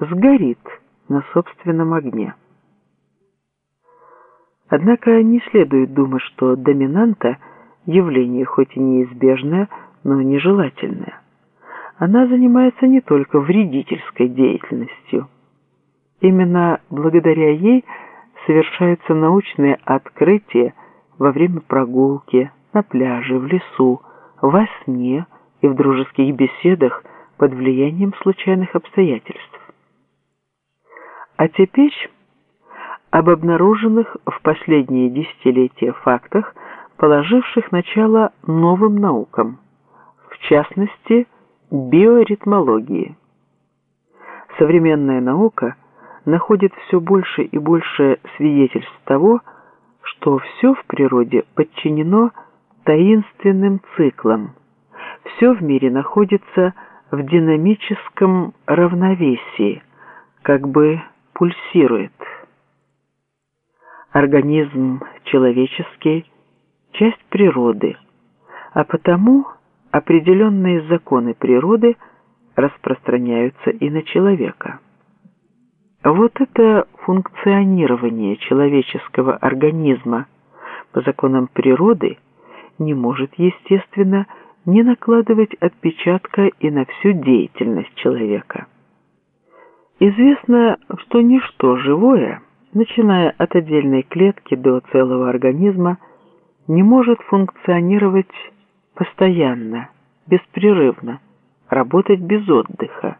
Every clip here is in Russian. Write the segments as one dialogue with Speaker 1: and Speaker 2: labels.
Speaker 1: сгорит на собственном огне. Однако не следует думать, что доминанта – явление хоть и неизбежное, но нежелательное. Она занимается не только вредительской деятельностью. Именно благодаря ей совершаются научные открытия во время прогулки, на пляже, в лесу, во сне и в дружеских беседах под влиянием случайных обстоятельств. А теперь об обнаруженных в последние десятилетия фактах, положивших начало новым наукам, в частности, биоритмологии. Современная наука находит все больше и больше свидетельств того, что все в природе подчинено таинственным циклам. Все в мире находится в динамическом равновесии, как бы пульсирует. Организм человеческий – часть природы, а потому определенные законы природы распространяются и на человека. Вот это функционирование человеческого организма по законам природы не может, естественно, не накладывать отпечатка и на всю деятельность человека. Известно, что ничто живое, начиная от отдельной клетки до целого организма, не может функционировать постоянно, беспрерывно, работать без отдыха.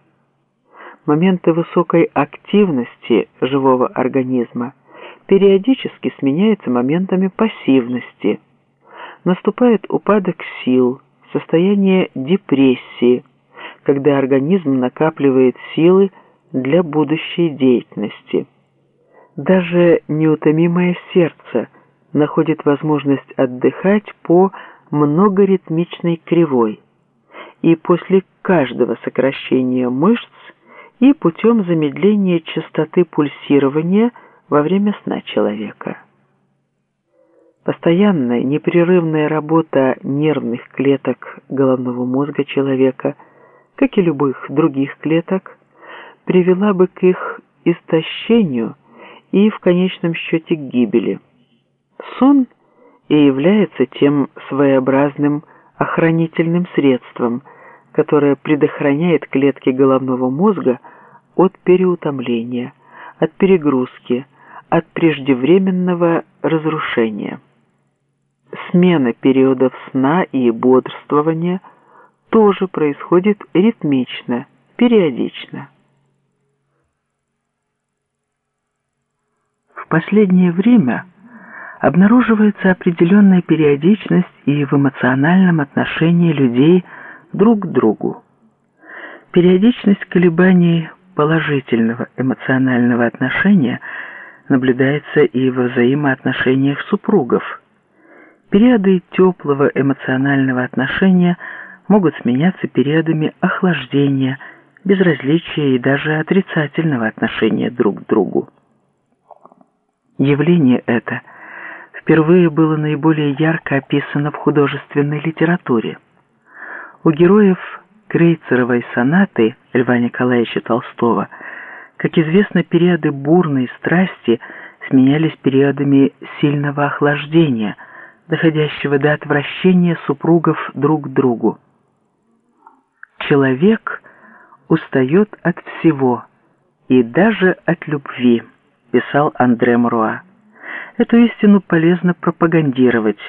Speaker 1: Моменты высокой активности живого организма периодически сменяются моментами пассивности. Наступает упадок сил, состояние депрессии, когда организм накапливает силы для будущей деятельности. Даже неутомимое сердце находит возможность отдыхать по многоритмичной кривой и после каждого сокращения мышц и путем замедления частоты пульсирования во время сна человека. Постоянная непрерывная работа нервных клеток головного мозга человека, как и любых других клеток, привела бы к их истощению и в конечном счете к гибели. Сон и является тем своеобразным охранительным средством, которое предохраняет клетки головного мозга от переутомления, от перегрузки, от преждевременного разрушения смена периодов сна и бодрствования тоже происходит ритмично, периодично. В последнее время обнаруживается определенная периодичность и в эмоциональном отношении людей друг к другу. Периодичность колебаний положительного эмоционального отношения наблюдается и во взаимоотношениях супругов – Периоды теплого эмоционального отношения могут сменяться периодами охлаждения, безразличия и даже отрицательного отношения друг к другу. Явление это впервые было наиболее ярко описано в художественной литературе. У героев Крейцеровой сонаты Льва Николаевича Толстого, как известно, периоды бурной страсти сменялись периодами сильного охлаждения – доходящего до отвращения супругов друг к другу. Человек устает от всего, и даже от любви, писал Андре Мруа. Эту истину полезно пропагандировать,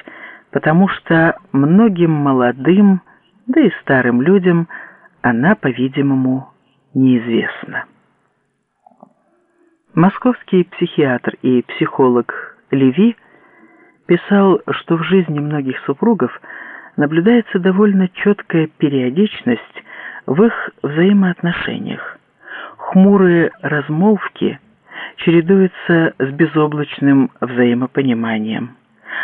Speaker 1: потому что многим молодым, да и старым людям она, по-видимому, неизвестна. Московский психиатр и психолог Леви – писал, что в жизни многих супругов наблюдается довольно четкая периодичность в их взаимоотношениях. Хмурые размолвки чередуются с безоблачным взаимопониманием,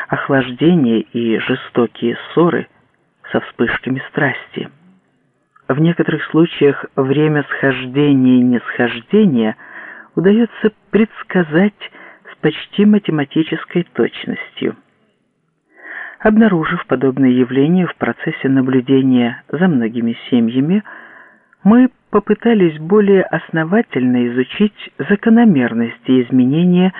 Speaker 1: охлаждение и жестокие ссоры со вспышками страсти. В некоторых случаях время схождения и нисхождения удается предсказать почти математической точностью. Обнаружив подобные явления в процессе наблюдения за многими семьями, мы попытались более основательно изучить закономерности изменения